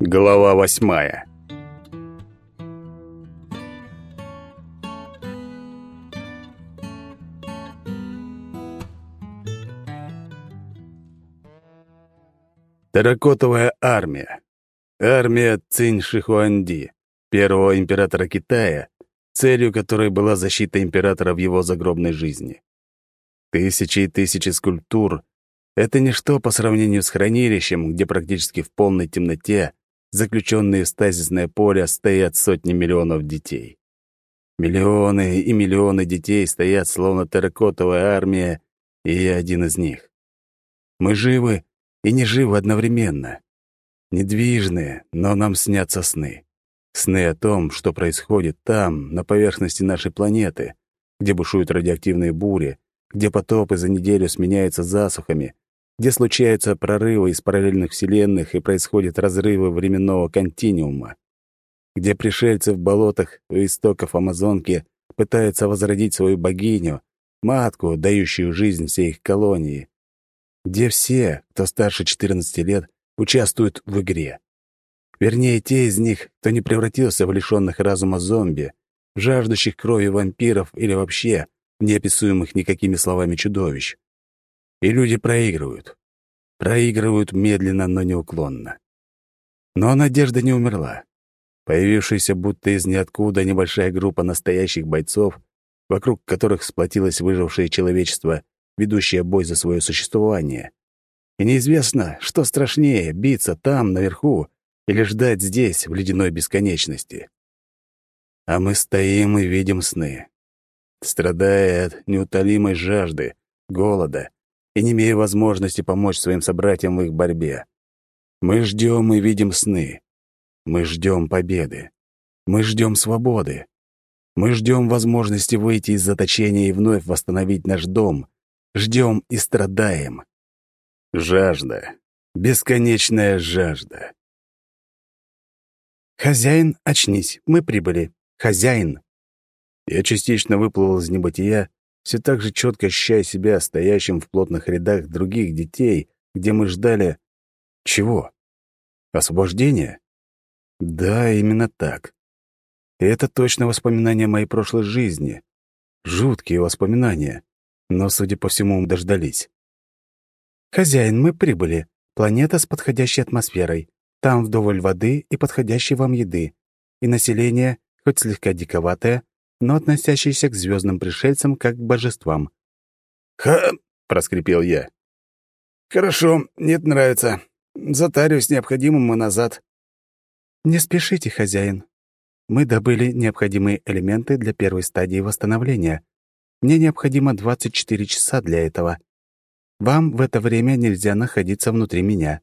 Глава восьмая Терракотовая армия. Армия Цинь Шихуанди, первого императора Китая, целью которой была защита императора в его загробной жизни. Тысячи и тысячи скульптур — это ничто по сравнению с хранилищем, где практически в полной темноте, заключенные в стазисное поле, стоят сотни миллионов детей. Миллионы и миллионы детей стоят, словно терракотовая армия, и я один из них. Мы живы и не живы одновременно. Недвижные, но нам снятся сны. Сны о том, что происходит там, на поверхности нашей планеты, где бушуют радиоактивные бури, где потопы за неделю сменяются засухами, где случаются прорывы из параллельных вселенных и происходят разрывы временного континуума, где пришельцы в болотах у истоков Амазонки пытаются возродить свою богиню, матку, дающую жизнь всей их колонии, где все, кто старше 14 лет, участвуют в игре. Вернее, те из них, кто не превратился в лишённых разума зомби, жаждущих крови вампиров или вообще неописуемых никакими словами чудовищ. И люди проигрывают. Проигрывают медленно, но неуклонно. Но надежда не умерла. Появившаяся будто из ниоткуда небольшая группа настоящих бойцов, вокруг которых сплотилось выжившее человечество, ведущее бой за свое существование. И неизвестно, что страшнее — биться там, наверху, или ждать здесь, в ледяной бесконечности. А мы стоим и видим сны. Страдая от неутолимой жажды, голода и не имея возможности помочь своим собратьям в их борьбе. Мы ждем и видим сны. Мы ждем победы. Мы ждем свободы. Мы ждем возможности выйти из заточения и вновь восстановить наш дом. Ждем и страдаем. Жажда. Бесконечная жажда. «Хозяин, очнись, мы прибыли. Хозяин!» Я частично выплыл из небытия, все так же четко ощущая себя стоящим в плотных рядах других детей, где мы ждали... Чего? Освобождения? Да, именно так. И это точно воспоминания моей прошлой жизни. Жуткие воспоминания. Но, судя по всему, дождались. «Хозяин, мы прибыли. Планета с подходящей атмосферой. Там вдоволь воды и подходящей вам еды. И население, хоть слегка диковатое, но относящееся к звездным пришельцам как к божествам. «Ха!» — проскрипел я. «Хорошо, нет, нравится. Затарюсь необходимым и назад». «Не спешите, хозяин. Мы добыли необходимые элементы для первой стадии восстановления. Мне необходимо 24 часа для этого. Вам в это время нельзя находиться внутри меня».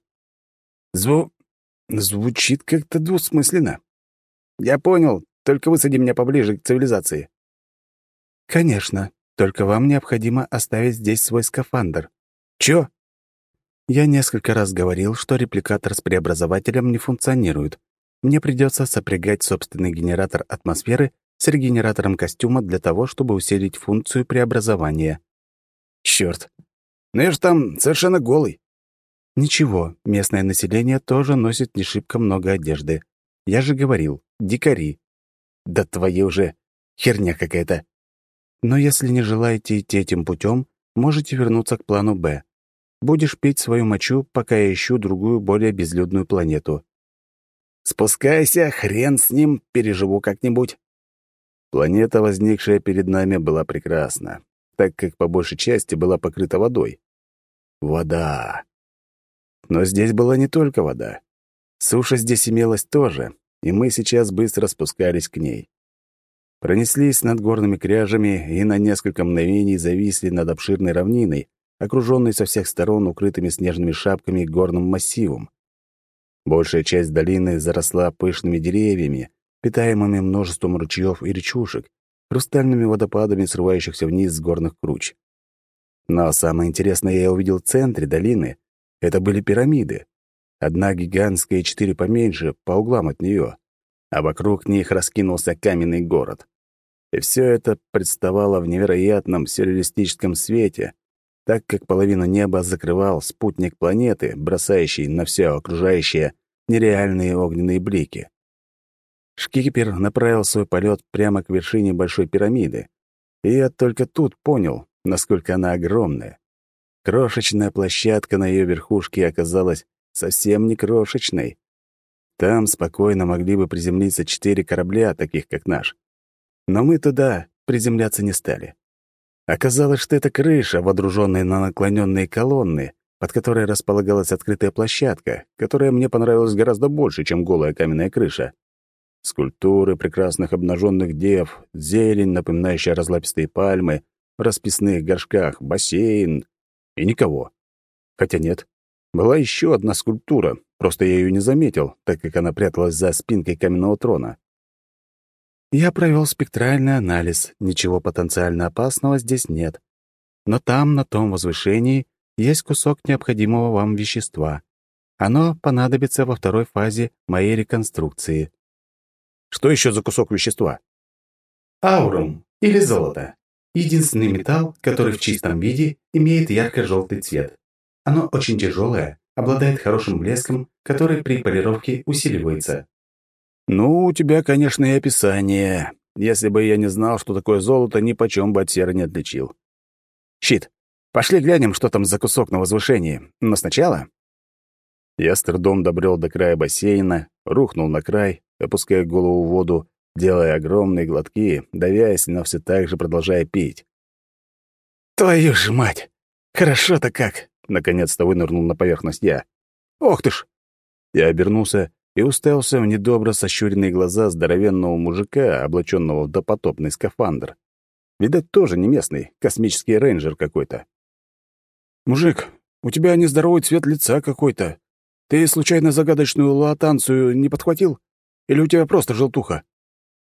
«Зву... звучит как-то двусмысленно. Я понял, только высади меня поближе к цивилизации». «Конечно. Только вам необходимо оставить здесь свой скафандр». «Чё?» «Я несколько раз говорил, что репликатор с преобразователем не функционирует. Мне придется сопрягать собственный генератор атмосферы с регенератором костюма для того, чтобы усилить функцию преобразования». «Чёрт! Но я же там совершенно голый». «Ничего, местное население тоже носит не шибко много одежды. Я же говорил, дикари. Да твои уже херня какая-то. Но если не желаете идти этим путем, можете вернуться к плану «Б». Будешь пить свою мочу, пока я ищу другую, более безлюдную планету. Спускайся, хрен с ним, переживу как-нибудь. Планета, возникшая перед нами, была прекрасна, так как по большей части была покрыта водой. Вода. Но здесь была не только вода. Суша здесь имелась тоже, и мы сейчас быстро спускались к ней. Пронеслись над горными кряжами и на несколько мгновений зависли над обширной равниной, окруженной со всех сторон укрытыми снежными шапками и горным массивом. Большая часть долины заросла пышными деревьями, питаемыми множеством ручьев и речушек, хрустальными водопадами, срывающихся вниз с горных круч. Но самое интересное я увидел в центре долины — это были пирамиды. Одна гигантская и четыре поменьше, по углам от нее, а вокруг них раскинулся каменный город. И все это представало в невероятном сюрреалистическом свете, так как половину неба закрывал спутник планеты, бросающий на все окружающее нереальные огненные блики. Шкипер направил свой полет прямо к вершине Большой пирамиды, и я только тут понял, насколько она огромная. Крошечная площадка на ее верхушке оказалась совсем не крошечной. Там спокойно могли бы приземлиться четыре корабля, таких как наш. Но мы туда приземляться не стали. Оказалось, что это крыша, водруженная на наклоненные колонны, под которой располагалась открытая площадка, которая мне понравилась гораздо больше, чем голая каменная крыша. Скульптуры прекрасных обнаженных дев, зелень, напоминающая разлапистые пальмы, расписных горшках, бассейн и никого. Хотя нет, была еще одна скульптура, просто я ее не заметил, так как она пряталась за спинкой каменного трона. Я провел спектральный анализ, ничего потенциально опасного здесь нет. Но там, на том возвышении, есть кусок необходимого вам вещества. Оно понадобится во второй фазе моей реконструкции. Что еще за кусок вещества? Аурум, или золото. Единственный металл, который в чистом виде имеет ярко-желтый цвет. Оно очень тяжелое, обладает хорошим блеском, который при полировке усиливается. Ну, у тебя, конечно, и описание. Если бы я не знал, что такое золото, ни почем бы от серы не отличил. Щит, пошли глянем, что там за кусок на возвышении. Но сначала... Я с трудом добрел до края бассейна, рухнул на край, опуская голову в воду, делая огромные глотки, давясь, но все так же продолжая пить. «Твою ж мать! Хорошо-то как!» — наконец-то вынырнул на поверхность я. «Ох ты ж!» Я обернулся и уставился в недобро сощуренные глаза здоровенного мужика, облаченного в допотопный скафандр. Видать, тоже не местный, космический рейнджер какой-то. «Мужик, у тебя нездоровый цвет лица какой-то. Ты случайно загадочную луатанцию не подхватил? Или у тебя просто желтуха?»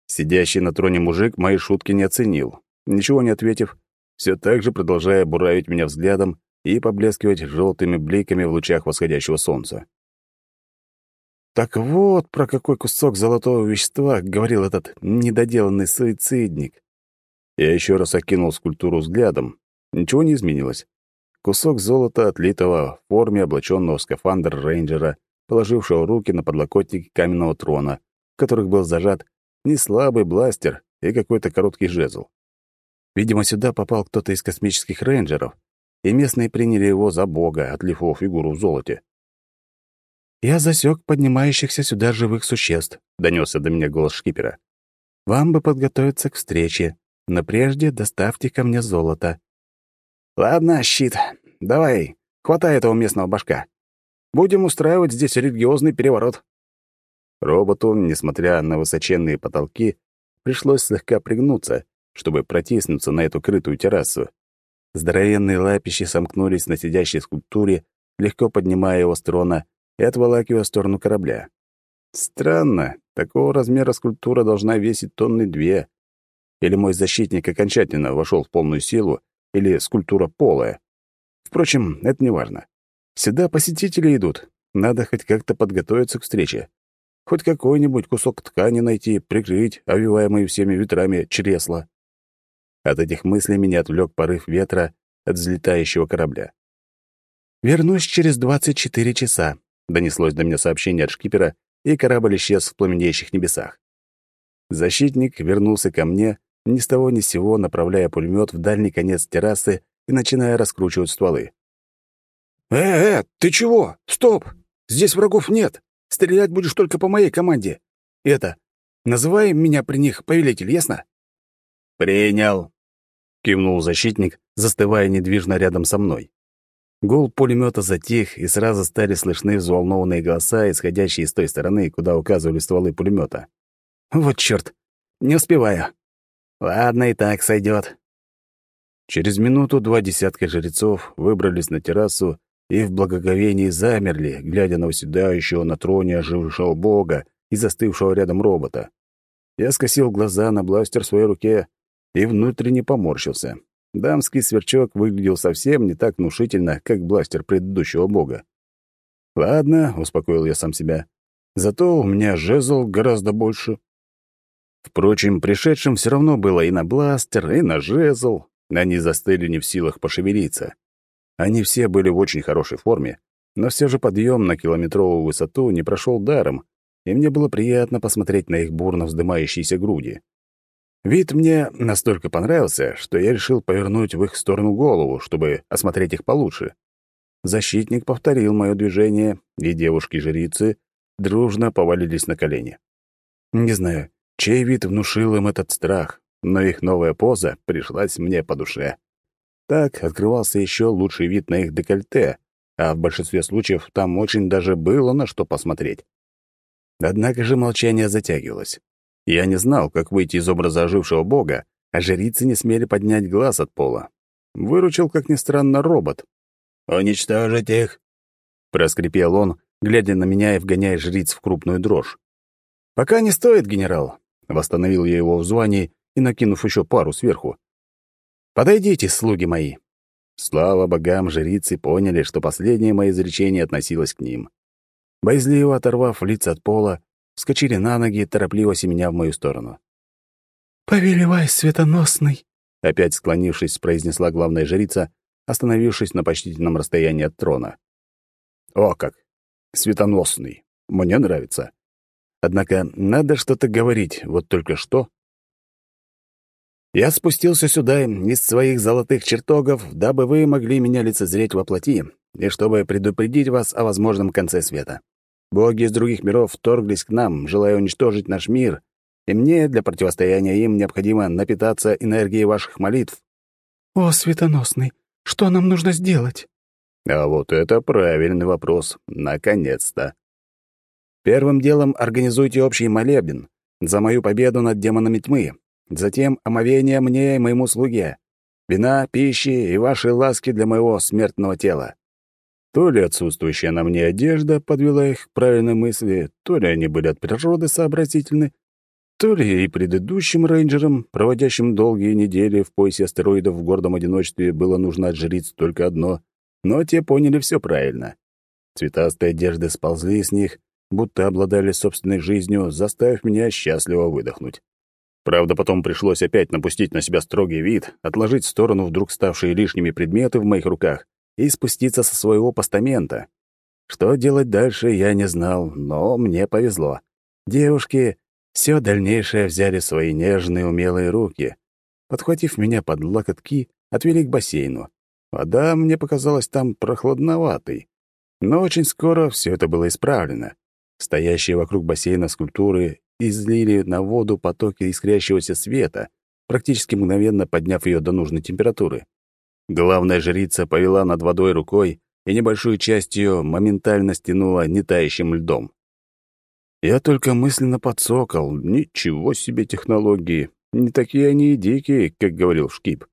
Сидящий на троне мужик мои шутки не оценил. Ничего не ответив, все так же продолжая буравить меня взглядом и поблескивать желтыми бликами в лучах восходящего солнца. Так вот, про какой кусок золотого вещества говорил этот недоделанный суицидник. Я еще раз окинул скульптуру взглядом. Ничего не изменилось. Кусок золота, отлитого в форме облаченного скафандр рейнджера, положившего руки на подлокотники каменного трона, в которых был зажат неслабый бластер и какой-то короткий жезл. Видимо, сюда попал кто-то из космических рейнджеров, и местные приняли его за бога, отлив фигуру в золоте. «Я засек поднимающихся сюда живых существ», — донесся до меня голос шкипера. «Вам бы подготовиться к встрече, но прежде доставьте ко мне золото». «Ладно, щит, давай, хватай этого местного башка. Будем устраивать здесь религиозный переворот». Роботу, несмотря на высоченные потолки, пришлось слегка пригнуться, чтобы протиснуться на эту крытую террасу. Здоровенные лапищи сомкнулись на сидящей скульптуре, легко поднимая его с трона и отволакивая в сторону корабля. Странно, такого размера скульптура должна весить тонны две. Или мой защитник окончательно вошел в полную силу, или скульптура полая. Впрочем, это не важно. Сюда посетители идут. Надо хоть как-то подготовиться к встрече. Хоть какой-нибудь кусок ткани найти, прикрыть, овиваемые всеми ветрами чресла. От этих мыслей меня отвлек порыв ветра от взлетающего корабля. «Вернусь через двадцать четыре часа», Донеслось до меня сообщение от шкипера, и корабль исчез в пламенеющих небесах. Защитник вернулся ко мне, ни с того ни с сего направляя пулемет в дальний конец террасы и начиная раскручивать стволы. «Э-э, ты чего? Стоп! Здесь врагов нет! Стрелять будешь только по моей команде! Это, называй меня при них повелитель, ясно?» «Принял!» — кивнул защитник, застывая недвижно рядом со мной. Гул пулемета затих, и сразу стали слышны взволнованные голоса, исходящие с той стороны, куда указывали стволы пулемета. «Вот чёрт! Не успеваю!» «Ладно, и так сойдет. Через минуту два десятка жрецов выбрались на террасу и в благоговении замерли, глядя на уседающего на троне ожившего бога и застывшего рядом робота. Я скосил глаза на бластер в своей руке и внутренне поморщился. Дамский сверчок выглядел совсем не так внушительно, как бластер предыдущего бога. «Ладно», — успокоил я сам себя, — «зато у меня жезл гораздо больше». Впрочем, пришедшим все равно было и на бластер, и на жезл. Они застыли не в силах пошевелиться. Они все были в очень хорошей форме, но все же подъем на километровую высоту не прошел даром, и мне было приятно посмотреть на их бурно вздымающиеся груди. Вид мне настолько понравился, что я решил повернуть в их сторону голову, чтобы осмотреть их получше. Защитник повторил мое движение, и девушки-жрицы дружно повалились на колени. Не знаю, чей вид внушил им этот страх, но их новая поза пришлась мне по душе. Так открывался еще лучший вид на их декольте, а в большинстве случаев там очень даже было на что посмотреть. Однако же молчание затягивалось. Я не знал, как выйти из образа ожившего бога, а жрицы не смели поднять глаз от пола. Выручил, как ни странно, робот. «Уничтожить их!» — проскрипел он, глядя на меня и вгоняя жриц в крупную дрожь. «Пока не стоит, генерал», — восстановил я его в звании и накинув еще пару сверху. «Подойдите, слуги мои». Слава богам, жрицы поняли, что последнее мое изречение относилось к ним. Боязливо оторвав лица от пола, вскочили на ноги, торопливо семеня в мою сторону. «Повелевай, светоносный!» Опять склонившись, произнесла главная жрица, остановившись на почтительном расстоянии от трона. «О как! Светоносный! Мне нравится. Однако надо что-то говорить, вот только что. Я спустился сюда из своих золотых чертогов, дабы вы могли меня лицезреть во плоти, и чтобы предупредить вас о возможном конце света. Боги из других миров вторглись к нам, желая уничтожить наш мир, и мне для противостояния им необходимо напитаться энергией ваших молитв». «О, светоносный, что нам нужно сделать?» А вот это правильный вопрос. Наконец-то. Первым делом организуйте общий молебен за мою победу над демонами тьмы, затем омовение мне и моему слуге, вина, пищи и ваши ласки для моего смертного тела. То ли отсутствующая на мне одежда подвела их к правильной мысли, то ли они были от природы сообразительны, то ли и предыдущим рейнджерам, проводящим долгие недели в поясе астероидов в гордом одиночестве, было нужно от жриц только одно, но те поняли все правильно. Цветастые одежды сползли с них, будто обладали собственной жизнью, заставив меня счастливо выдохнуть. Правда, потом пришлось опять напустить на себя строгий вид, отложить в сторону вдруг ставшие лишними предметы в моих руках и спуститься со своего постамента. Что делать дальше, я не знал, но мне повезло. Девушки все дальнейшее взяли в свои нежные умелые руки. Подхватив меня под локотки, отвели к бассейну. Вода мне показалась там прохладноватой. Но очень скоро все это было исправлено. Стоящие вокруг бассейна скульптуры излили на воду потоки искрящегося света, практически мгновенно подняв ее до нужной температуры. Главная жрица повела над водой рукой, и небольшую часть ее моментально стянула нетающим льдом. Я только мысленно подсокал. Ничего себе технологии. Не такие они и дикие, как говорил Шкип.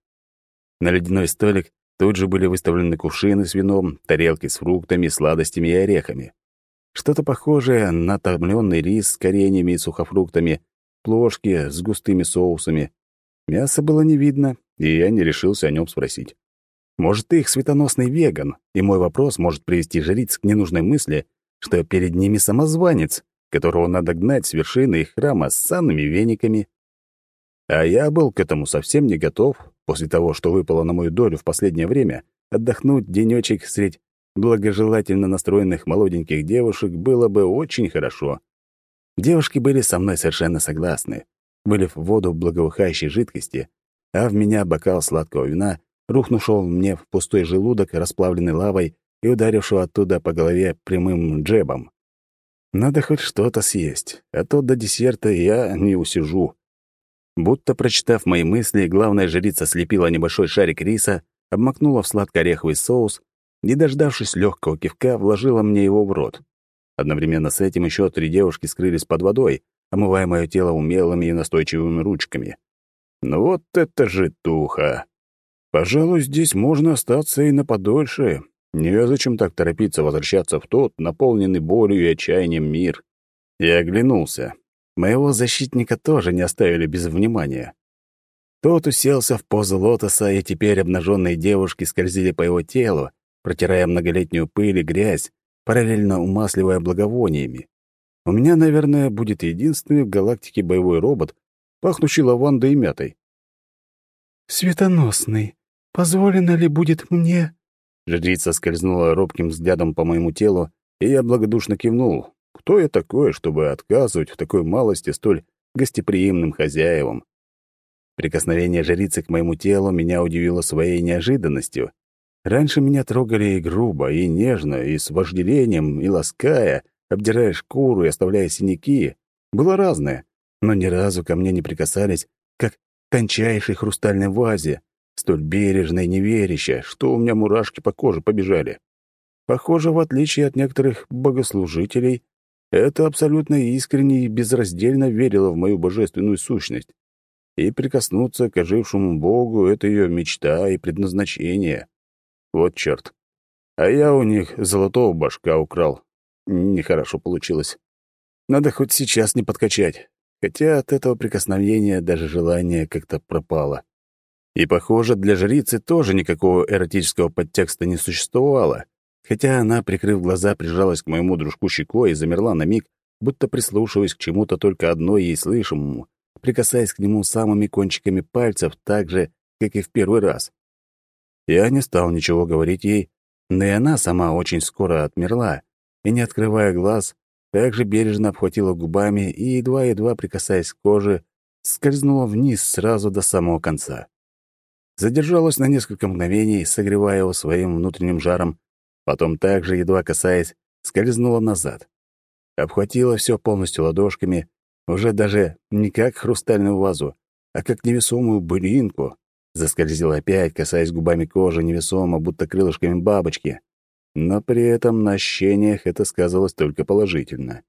На ледяной столик тут же были выставлены кувшины с вином, тарелки с фруктами, сладостями и орехами. Что-то похожее на томленный рис с кореньями и сухофруктами, плошки с густыми соусами. Мяса было не видно, и я не решился о нем спросить. Может, их светоносный веган, и мой вопрос может привести жриц к ненужной мысли, что перед ними самозванец, которого надо гнать с вершины их храма с санными вениками. А я был к этому совсем не готов, после того, что выпало на мою долю в последнее время, отдохнуть денечек средь благожелательно настроенных молоденьких девушек было бы очень хорошо. Девушки были со мной совершенно согласны. Вылив воду благоухающей жидкости, а в меня бокал сладкого вина, рухнувшего мне в пустой желудок, расплавленный лавой и ударившего оттуда по голове прямым джебом. Надо хоть что-то съесть, а то до десерта я не усижу. Будто прочитав мои мысли, главная жрица слепила небольшой шарик риса, обмакнула в сладко-ореховый соус и, дождавшись легкого кивка, вложила мне его в рот. Одновременно с этим еще три девушки скрылись под водой, омывая мое тело умелыми и настойчивыми ручками. Ну вот это же туха! Пожалуй, здесь можно остаться и на подольше. Незачем так торопиться возвращаться в тот, наполненный болью и отчаянием мир. Я оглянулся. Моего защитника тоже не оставили без внимания. Тот уселся в позу лотоса, и теперь обнаженные девушки скользили по его телу, протирая многолетнюю пыль и грязь, параллельно умасливая благовониями. У меня, наверное, будет единственный в галактике боевой робот, пахнущий лавандой и мятой. «Светоносный, Позволено ли будет мне Жрица скользнула робким взглядом по моему телу, и я благодушно кивнул. Кто я такой, чтобы отказывать в такой малости столь гостеприимным хозяевам? Прикосновение жрицы к моему телу меня удивило своей неожиданностью. Раньше меня трогали и грубо, и нежно, и с вожделением, и лаская, обдирая шкуру и оставляя синяки. Было разное, но ни разу ко мне не прикасались, как тончайшей хрустальной вазе, столь бережно и неверяще, что у меня мурашки по коже побежали. Похоже, в отличие от некоторых богослужителей, это абсолютно искренне и безраздельно верила в мою божественную сущность. И прикоснуться к ожившему Богу — это ее мечта и предназначение. Вот черт. А я у них золотого башка украл. Нехорошо получилось. Надо хоть сейчас не подкачать. Хотя от этого прикосновения даже желание как-то пропало. И, похоже, для жрицы тоже никакого эротического подтекста не существовало, хотя она, прикрыв глаза, прижалась к моему дружку щекой и замерла на миг, будто прислушиваясь к чему-то только одной ей слышимому, прикасаясь к нему самыми кончиками пальцев так же, как и в первый раз. Я не стал ничего говорить ей, но и она сама очень скоро отмерла, и, не открывая глаз, также бережно обхватила губами и, едва-едва прикасаясь к коже, скользнула вниз сразу до самого конца задержалась на несколько мгновений, согревая его своим внутренним жаром, потом также, едва касаясь, скользнула назад. Обхватила все полностью ладошками, уже даже не как хрустальную вазу, а как невесомую былинку. Заскользила опять, касаясь губами кожи невесомо, будто крылышками бабочки. Но при этом на ощущениях это сказалось только положительно.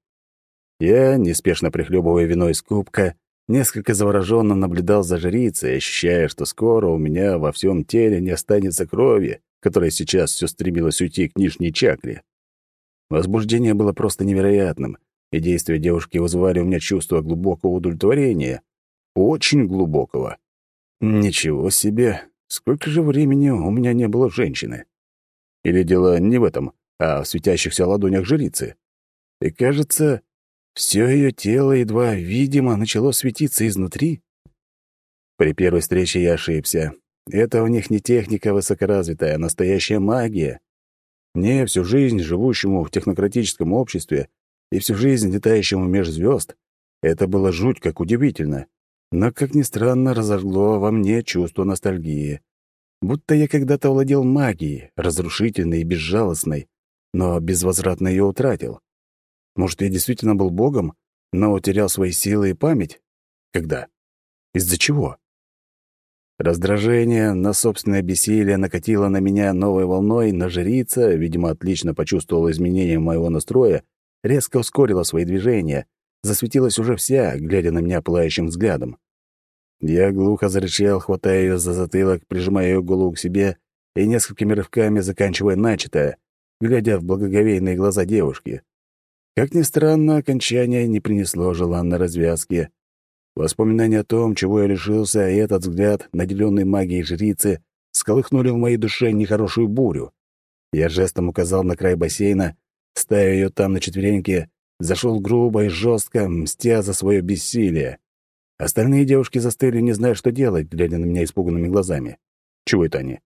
Я, неспешно прихлебывая вино из кубка, Несколько завороженно наблюдал за жрицей, ощущая, что скоро у меня во всем теле не останется крови, которая сейчас все стремилась уйти к нижней чакре. Возбуждение было просто невероятным, и действия девушки вызывали у меня чувство глубокого удовлетворения. Очень глубокого. Ничего себе! Сколько же времени у меня не было женщины? Или дело не в этом, а в светящихся ладонях жрицы? И кажется, все ее тело едва видимо начало светиться изнутри. При первой встрече я ошибся. Это у них не техника высокоразвитая, а настоящая магия. Мне, всю жизнь живущему в технократическом обществе и всю жизнь летающему меж звезд, это было жуть как удивительно. Но, как ни странно, разожгло во мне чувство ностальгии. Будто я когда-то владел магией, разрушительной и безжалостной, но безвозвратно ее утратил. Может, я действительно был богом, но утерял свои силы и память? Когда? Из-за чего? Раздражение на собственное бессилие накатило на меня новой волной, но жрица, видимо, отлично почувствовала изменение моего настроя, резко ускорила свои движения, засветилась уже вся, глядя на меня пылающим взглядом. Я глухо зарычал, хватая ее за затылок, прижимая ее голову к себе и несколькими рывками заканчивая начатое, глядя в благоговейные глаза девушки. Как ни странно, окончание не принесло желанной развязки. Воспоминания о том, чего я лишился, и этот взгляд, наделенный магией жрицы, сколыхнули в моей душе нехорошую бурю. Я жестом указал на край бассейна, ставя ее там на четвереньки, зашел грубо и жестко, мстя за свое бессилие. Остальные девушки застыли, не зная, что делать, глядя на меня испуганными глазами. Чего это они?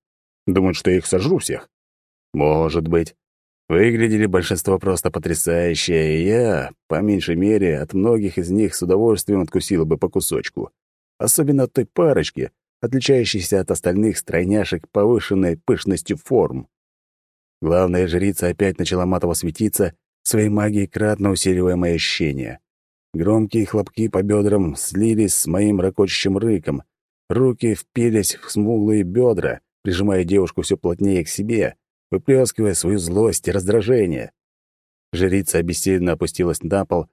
Думают, что я их сожру всех? Может быть. Выглядели большинство просто потрясающе, и я, по меньшей мере, от многих из них с удовольствием откусила бы по кусочку. Особенно от той парочки, отличающейся от остальных стройняшек повышенной пышностью форм. Главная жрица опять начала матово светиться, своей магией кратно усиливая мои ощущения. Громкие хлопки по бедрам слились с моим ракочущим рыком. Руки впились в смуглые бедра, прижимая девушку все плотнее к себе, выплескивая свою злость и раздражение. Жрица обессиленно опустилась на пол,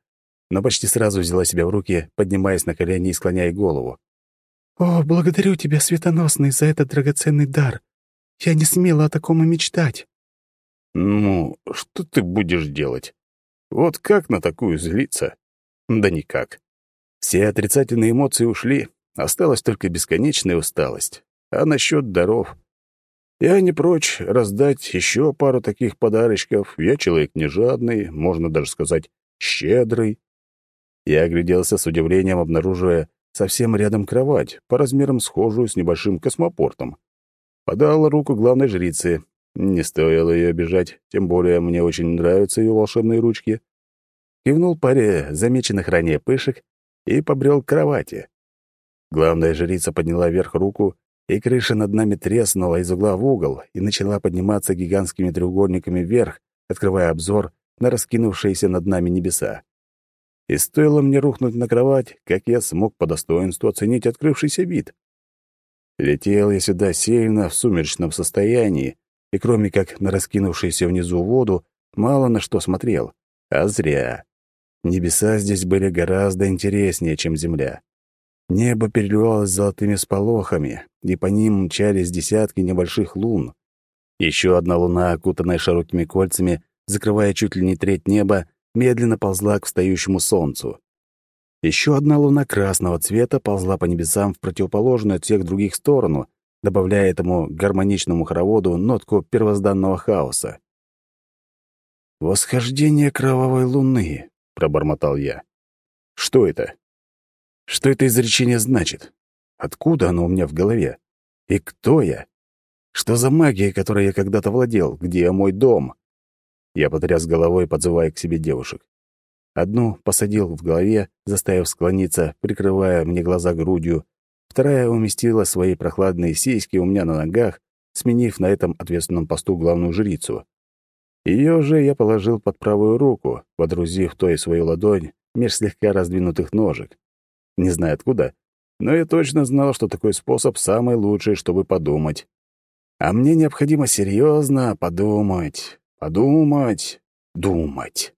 но почти сразу взяла себя в руки, поднимаясь на колени и склоняя голову. «О, благодарю тебя, светоносный, за этот драгоценный дар. Я не смела о таком и мечтать». «Ну, что ты будешь делать? Вот как на такую злиться?» «Да никак. Все отрицательные эмоции ушли, осталась только бесконечная усталость. А насчет даров? Я не прочь раздать еще пару таких подарочков. Я человек не жадный, можно даже сказать, щедрый. Я огляделся с удивлением, обнаруживая совсем рядом кровать, по размерам схожую с небольшим космопортом. Подал руку главной жрице, Не стоило ее обижать, тем более мне очень нравятся ее волшебные ручки. Кивнул паре замеченных ранее пышек и побрел к кровати. Главная жрица подняла вверх руку, и крыша над нами треснула из угла в угол и начала подниматься гигантскими треугольниками вверх, открывая обзор на раскинувшиеся над нами небеса. И стоило мне рухнуть на кровать, как я смог по достоинству оценить открывшийся вид. Летел я сюда сильно в сумеречном состоянии, и кроме как на раскинувшуюся внизу воду, мало на что смотрел. А зря. Небеса здесь были гораздо интереснее, чем земля. Небо переливалось золотыми сполохами, и по ним мчались десятки небольших лун. Еще одна луна, окутанная широкими кольцами, закрывая чуть ли не треть неба, медленно ползла к встающему солнцу. Еще одна луна красного цвета ползла по небесам в противоположную от всех других сторону, добавляя этому гармоничному хороводу нотку первозданного хаоса. «Восхождение кровавой луны», — пробормотал я. «Что это? Что это изречение значит? Откуда оно у меня в голове? И кто я? Что за магия, которой я когда-то владел? Где мой дом?» Я потряс головой, подзывая к себе девушек. Одну посадил в голове, заставив склониться, прикрывая мне глаза грудью. Вторая уместила свои прохладные сиськи у меня на ногах, сменив на этом ответственном посту главную жрицу. Ее же я положил под правую руку, водрузив той свою ладонь меж слегка раздвинутых ножек. Не знаю откуда, но я точно знал, что такой способ самый лучший, чтобы подумать. А мне необходимо серьезно подумать, подумать, думать.